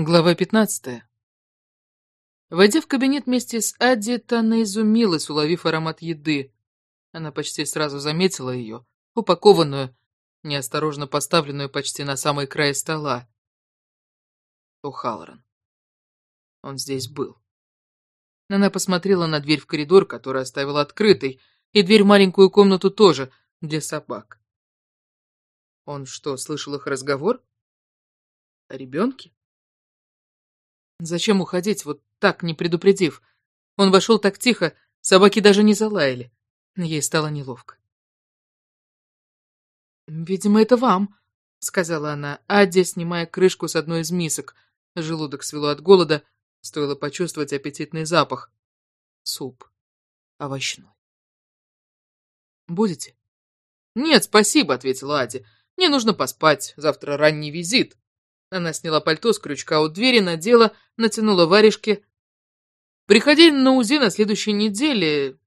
Глава 15. Войдя в кабинет вместе с Адди, Танна изумилась, уловив аромат еды. Она почти сразу заметила ее, упакованную, неосторожно поставленную почти на самый край стола. О'Халлоран. Он здесь был. Она посмотрела на дверь в коридор, которую оставила открытой, и дверь в маленькую комнату тоже, для собак. Он что, слышал их разговор? О ребенке? Зачем уходить, вот так, не предупредив? Он вошел так тихо, собаки даже не залаяли. Ей стало неловко. «Видимо, это вам», — сказала она, Адя, снимая крышку с одной из мисок. Желудок свело от голода, стоило почувствовать аппетитный запах. Суп. Овощной. «Будете?» «Нет, спасибо», — ответила Адя. «Мне нужно поспать, завтра ранний визит». Она сняла пальто с крючка у двери, надела, натянула варежки. «Приходи на УЗИ на следующей неделе.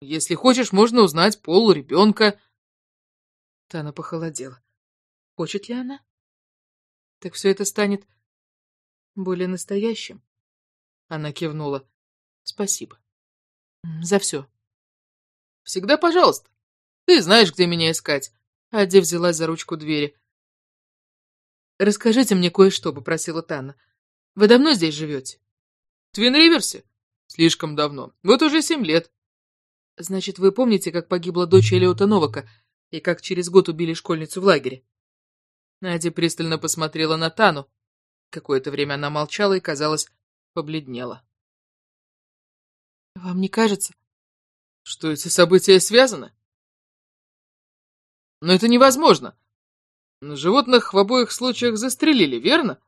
Если хочешь, можно узнать пол ребенка». Тана похолодела. Хочет ли она? Так все это станет более настоящим. Она кивнула. Спасибо. За все. Всегда пожалуйста. Ты знаешь, где меня искать. Адди взялась за ручку двери. «Расскажите мне кое-что», — попросила Тана. «Вы давно здесь живете?» «В Твин-Риверсе?» «Слишком давно. Вот уже семь лет». «Значит, вы помните, как погибла дочь Элиота Новака и как через год убили школьницу в лагере?» Надя пристально посмотрела на Тану. Какое-то время она молчала и, казалось, побледнела. «Вам не кажется?» «Что эти события связаны?» «Но это невозможно. Животных в обоих случаях застрелили, верно?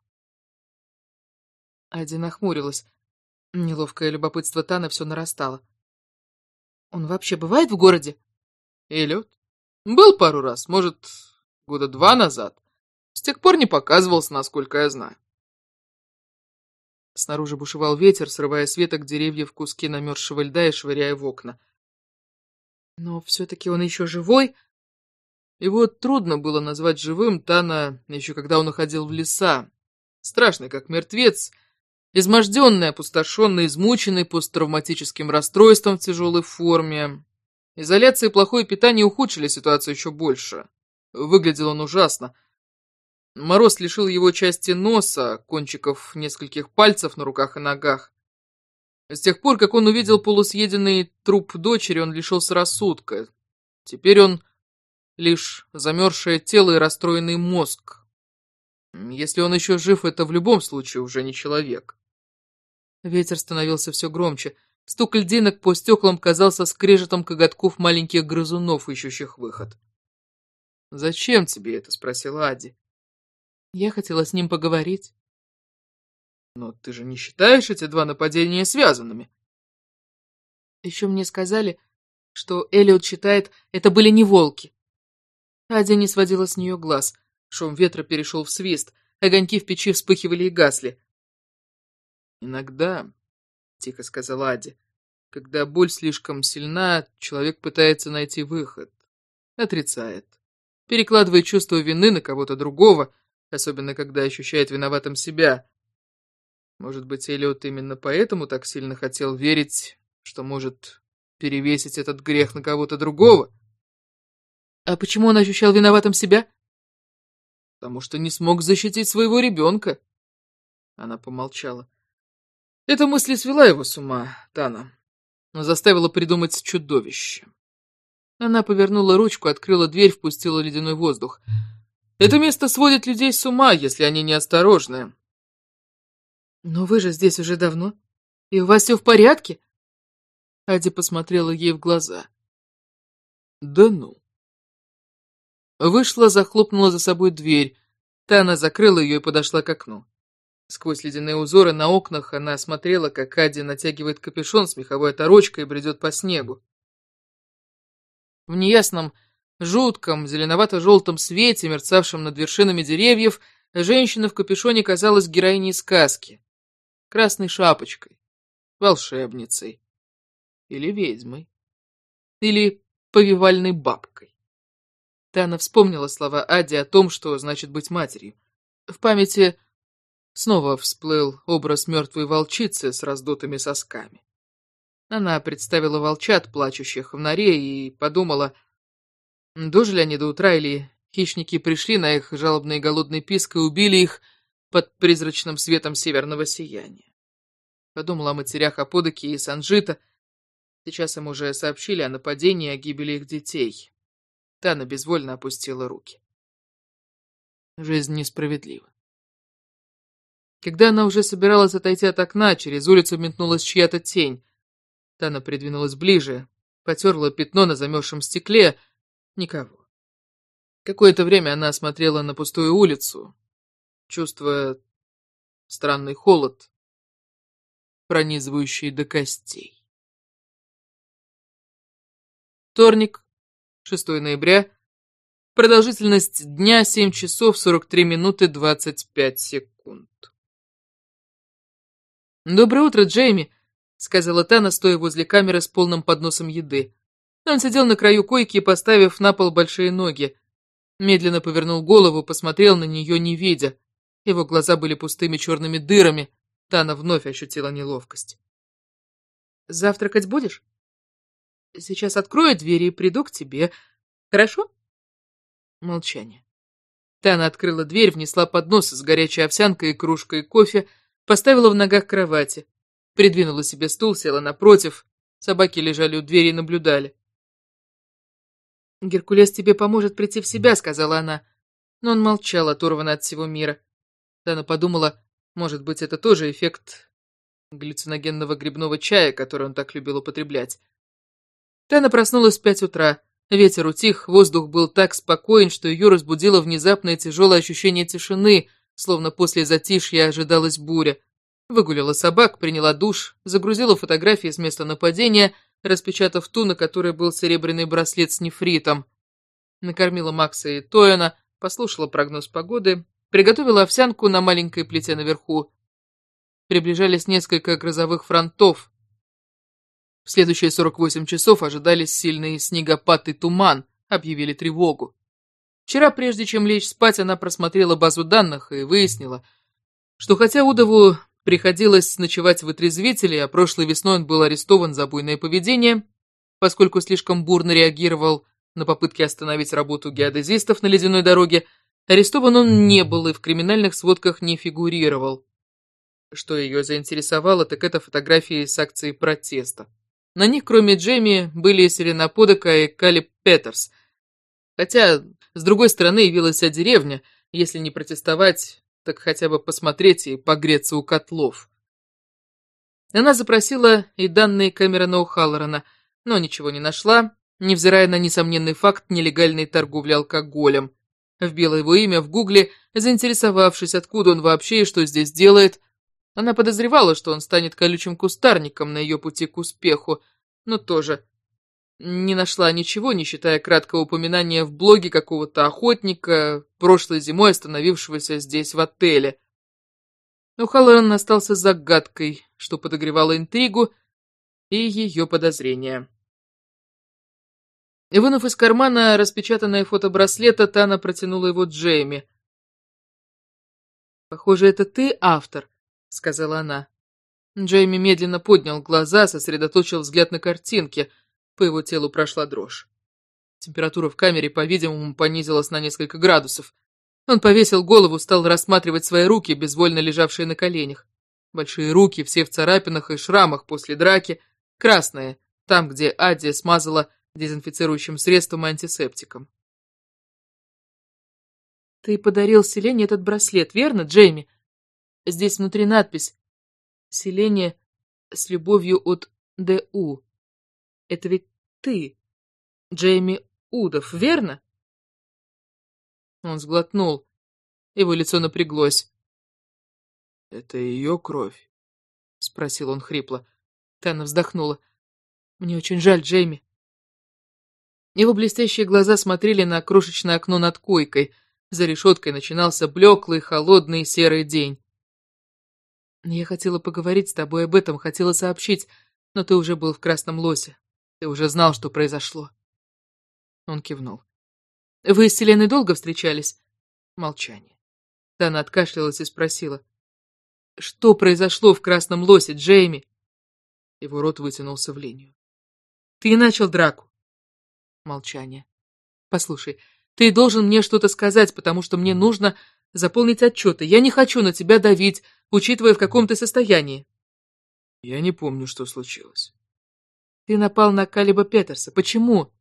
Ади нахмурилась. Неловкое любопытство Тана все нарастало. Он вообще бывает в городе? Эллиот? Был пару раз, может, года два назад. С тех пор не показывался, насколько я знаю. Снаружи бушевал ветер, срывая с веток деревьев куски намерзшего льда и швыряя в окна. Но все-таки он еще живой, его трудно было назвать живым Тана, еще когда он уходил в леса. Страшный, как мертвец, изможденный, опустошенный, измученный посттравматическим расстройством в тяжелой форме. Изоляция и плохое питание ухудшили ситуацию еще больше. Выглядел он ужасно. Мороз лишил его части носа, кончиков нескольких пальцев на руках и ногах. С тех пор, как он увидел полусъеденный труп дочери, он лишился рассудка. Теперь он лишь замерзшее тело и расстроенный мозг. Если он еще жив, это в любом случае уже не человек. Ветер становился все громче. Стук льдинок по стеклам казался скрежетом коготков маленьких грызунов, ищущих выход. «Зачем тебе это?» — спросила Ади. «Я хотела с ним поговорить». «Но ты же не считаешь эти два нападения связанными?» Еще мне сказали, что Элliot считает, это были не волки. Адя не сводила с нее глаз. Шум ветра перешел в свист. Огоньки в печи вспыхивали и гасли. «Иногда», — тихо сказала Адя, — «когда боль слишком сильна, человек пытается найти выход. Отрицает. Перекладывает чувство вины на кого-то другого, особенно когда ощущает виноватым себя. Может быть, Эллиот именно поэтому так сильно хотел верить, что может перевесить этот грех на кого-то другого?» А почему он ощущал виноватым себя? Потому что не смог защитить своего ребенка. Она помолчала. Эта мысль свела его с ума, Тана, но заставила придумать чудовище. Она повернула ручку, открыла дверь, впустила ледяной воздух. Это место сводит людей с ума, если они неосторожны. Но вы же здесь уже давно, и у вас все в порядке? Ади посмотрела ей в глаза. Да ну. Вышла, захлопнула за собой дверь. Тана закрыла ее и подошла к окну. Сквозь ледяные узоры на окнах она смотрела, как Ади натягивает капюшон с меховой оторочкой и бредет по снегу. В неясном, жутком, зеленовато-желтом свете, мерцавшем над вершинами деревьев, женщина в капюшоне казалась героиней сказки. Красной шапочкой, волшебницей. Или ведьмой. Или повивальной бабкой. Тана вспомнила слова Ади о том, что значит быть матерью. В памяти Снова всплыл образ мертвой волчицы с раздутыми сосками. Она представила волчат, плачущих в норе, и подумала, дожили они до утра или хищники пришли на их жалобный голодный писк и убили их под призрачным светом северного сияния. Подумала о матерях Аподоки и Санжита. Сейчас им уже сообщили о нападении и о гибели их детей. Тана безвольно опустила руки. Жизнь несправедлива. Когда она уже собиралась отойти от окна, через улицу метнулась чья-то тень. Тана придвинулась ближе, потерла пятно на замерзшем стекле. Никого. Какое-то время она смотрела на пустую улицу, чувствуя странный холод, пронизывающий до костей. Вторник, 6 ноября. Продолжительность дня 7 часов 43 минуты 25 секунд. «Доброе утро, Джейми», — сказала Тана, стоя возле камеры с полным подносом еды. Он сидел на краю койки, поставив на пол большие ноги. Медленно повернул голову, посмотрел на нее, не видя. Его глаза были пустыми черными дырами. Тана вновь ощутила неловкость. «Завтракать будешь?» «Сейчас открою двери и приду к тебе. Хорошо?» Молчание. Тана открыла дверь, внесла поднос с горячей овсянкой и кружкой кофе, поставила в ногах кровати. Придвинула себе стул, села напротив. Собаки лежали у двери и наблюдали. «Геркулес тебе поможет прийти в себя», — сказала она. Но он молчал, оторванно от всего мира. Тана подумала, может быть, это тоже эффект галлюциногенного грибного чая, который он так любил употреблять. Тана проснулась в пять утра. Ветер утих, воздух был так спокоен, что ее разбудило внезапное тяжелое ощущение тишины, словно после затишья ожидалась буря. Выгуляла собак, приняла душ, загрузила фотографии с места нападения, распечатав ту, на которой был серебряный браслет с нефритом. Накормила Макса и Тояна, послушала прогноз погоды, приготовила овсянку на маленькой плите наверху. Приближались несколько грозовых фронтов, в следующие 48 часов ожидались сильный снегопад и туман, объявили тревогу. Вчера, прежде чем лечь спать, она просмотрела базу данных и выяснила, что хотя Удову приходилось ночевать в отрезвителе, а прошлой весной он был арестован за буйное поведение, поскольку слишком бурно реагировал на попытки остановить работу геодезистов на ледяной дороге, арестован он не был и в криминальных сводках не фигурировал. Что ее заинтересовало, так это фотографии с акцией протеста. На них, кроме Джейми, были Селена Подока и Калиб Петерс. Хотя, с другой стороны, явилась вся деревня, если не протестовать, так хотя бы посмотреть и погреться у котлов. Она запросила и данные Кэмерона О'Халлорана, но ничего не нашла, невзирая на несомненный факт нелегальной торговли алкоголем. Вбила его имя в гугле, заинтересовавшись, откуда он вообще и что здесь делает, она подозревала, что он станет колючим кустарником на ее пути к успеху, но тоже не нашла ничего, не считая краткого упоминания в блоге какого-то охотника, прошлой зимой остановившегося здесь в отеле. Но Халлоран остался загадкой, что подогревало интригу и ее подозрения. Вынув из кармана распечатанное фото браслета, Тана протянула его Джейми. «Похоже, это ты автор», сказала она. Джейми медленно поднял глаза, сосредоточил взгляд на картинке. По его телу прошла дрожь. Температура в камере, по-видимому, понизилась на несколько градусов. Он повесил голову, стал рассматривать свои руки, безвольно лежавшие на коленях. Большие руки, все в царапинах и шрамах после драки, красные, там, где Адия смазала дезинфицирующим средством и антисептиком. «Ты подарил Селене этот браслет, верно, Джейми?» Здесь внутри надпись «Селение с любовью от Д.У». Это ведь ты, Джейми Удов, верно?» Он сглотнул. Его лицо напряглось. «Это ее кровь?» — спросил он хрипло. Тана вздохнула. «Мне очень жаль, Джейми». Его блестящие глаза смотрели на крошечное окно над койкой. За решеткой начинался блеклый, холодный серый день. Я хотела поговорить с тобой об этом, хотела сообщить, но ты уже был в красном лосе. Ты уже знал, что произошло. Он кивнул. Вы с Селеной долго встречались? Молчание. Тана откашлялась и спросила. Что произошло в Красном Лосе, Джейми? Его рот вытянулся в линию. Ты начал драку. Молчание. Послушай, ты должен мне что-то сказать, потому что мне нужно заполнить отчеты. Я не хочу на тебя давить, учитывая, в каком ты состоянии. Я не помню, что случилось. Ты напал на Калиба Петерса. Почему?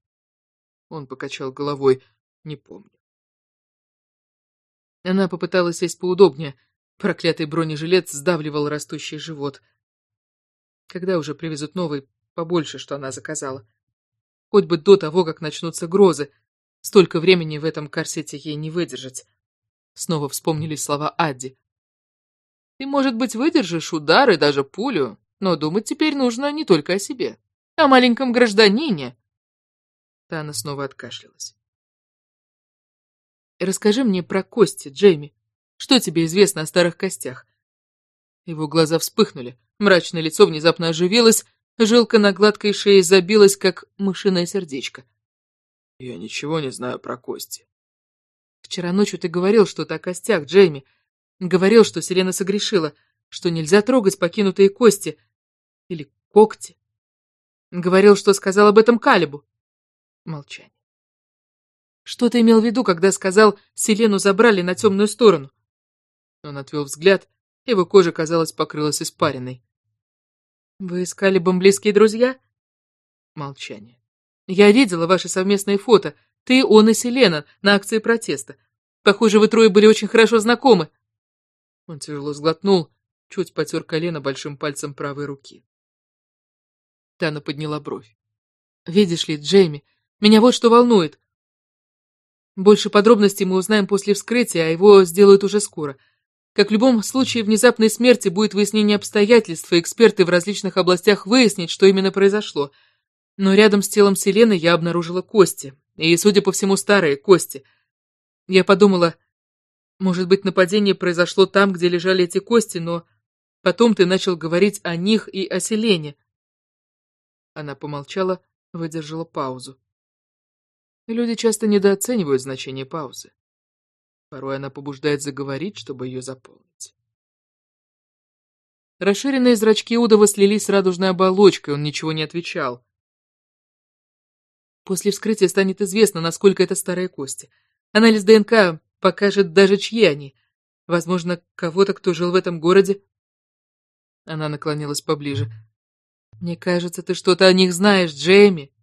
Он покачал головой. Не помню. Она попыталась сесть поудобнее. Проклятый бронежилет сдавливал растущий живот. Когда уже привезут новый, побольше, что она заказала? Хоть бы до того, как начнутся грозы. Столько времени в этом корсете ей не выдержать. Снова вспомнились слова Адди. Ты, может быть, выдержишь удар и даже пулю, но думать теперь нужно не только о себе, о маленьком гражданине. Тана снова откашлялась. Расскажи мне про кости, Джейми. Что тебе известно о старых костях? Его глаза вспыхнули, мрачное лицо внезапно оживилось, жилка на гладкой шее забилась, как мышиное сердечко. Я ничего не знаю про кости. Вчера ночью ты говорил что-то о костях, Джейми. Говорил, что Селена согрешила, что нельзя трогать покинутые кости. Или когти. Говорил, что сказал об этом Калибу. Молчание. Что ты имел в виду, когда сказал, Селену забрали на темную сторону? Он отвел взгляд, его кожа, казалось, покрылась испариной. Вы с Калибом близкие друзья? Молчание. Я видела ваши совместные фото. Ты, он и Селена на акции протеста. Похоже, вы трое были очень хорошо знакомы. Он тяжело сглотнул, чуть потер колено большим пальцем правой руки. Тана подняла бровь. «Видишь ли, Джейми, меня вот что волнует. Больше подробностей мы узнаем после вскрытия, а его сделают уже скоро. Как в любом случае внезапной смерти будет выяснение обстоятельств, и эксперты в различных областях выяснят, что именно произошло. Но рядом с телом Селены я обнаружила кости, и, судя по всему, старые кости. Я подумала, может быть, нападение произошло там, где лежали эти кости, но потом ты начал говорить о них и о Селене. Она помолчала, выдержала паузу. Люди часто недооценивают значение паузы. Порой она побуждает заговорить, чтобы ее заполнить. Расширенные зрачки Удова слились с радужной оболочкой, он ничего не отвечал. После вскрытия станет известно, насколько это старые кости. Анализ ДНК покажет даже чьи они. Возможно, кого-то, кто жил в этом городе. Она наклонилась поближе. Мне кажется, ты что-то о них знаешь, Джейми.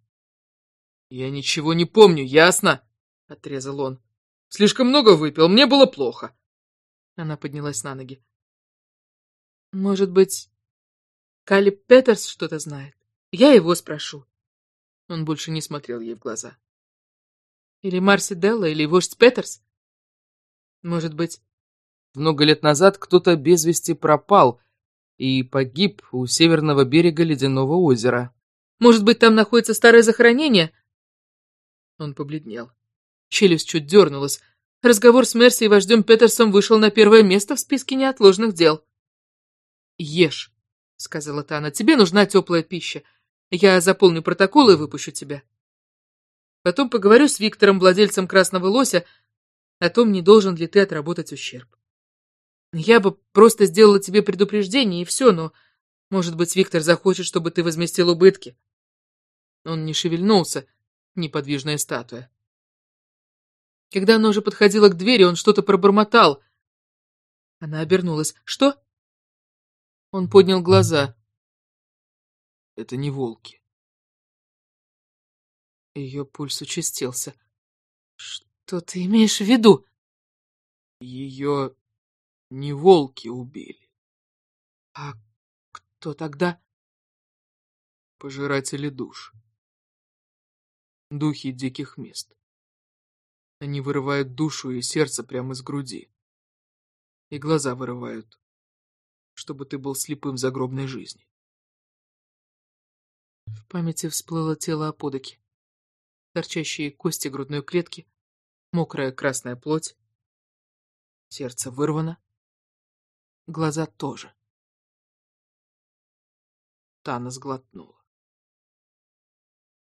Я ничего не помню, ясно? Отрезал он. Слишком много выпил, мне было плохо. Она поднялась на ноги. Может быть, Калли Петерс что-то знает? Я его спрошу. Он больше не смотрел ей в глаза. Или Марси Делла, или вождь Петерс? Может быть... Много лет назад кто-то без вести пропал и погиб у северного берега Ледяного озера. Может быть, там находится старое захоронение? Он побледнел. Челюсть чуть дернулась. Разговор с Мерси и вождем Петерсом вышел на первое место в списке неотложных дел. «Ешь», — сказала Тана, — «тебе нужна теплая пища. Я заполню протокол и выпущу тебя. Потом поговорю с Виктором, владельцем Красного Лося, о том, не должен ли ты отработать ущерб. Я бы просто сделала тебе предупреждение, и все, но, может быть, Виктор захочет, чтобы ты возместил убытки. Он не шевельнулся, неподвижная статуя. Когда она уже подходила к двери, он что-то пробормотал. Она обернулась. «Что?» Он поднял глаза. «Это не волки». Ее пульс участился. Что ты имеешь в виду? Ее не волки убили. А кто тогда? Пожиратели душ. Духи диких мест. Они вырывают душу и сердце прямо из груди. И глаза вырывают, чтобы ты был слепым в загробной жизни. В памяти всплыло тело Аподоки. Торчащие кости грудной клетки, мокрая красная плоть. Сердце вырвано. Глаза тоже. Тана сглотнула.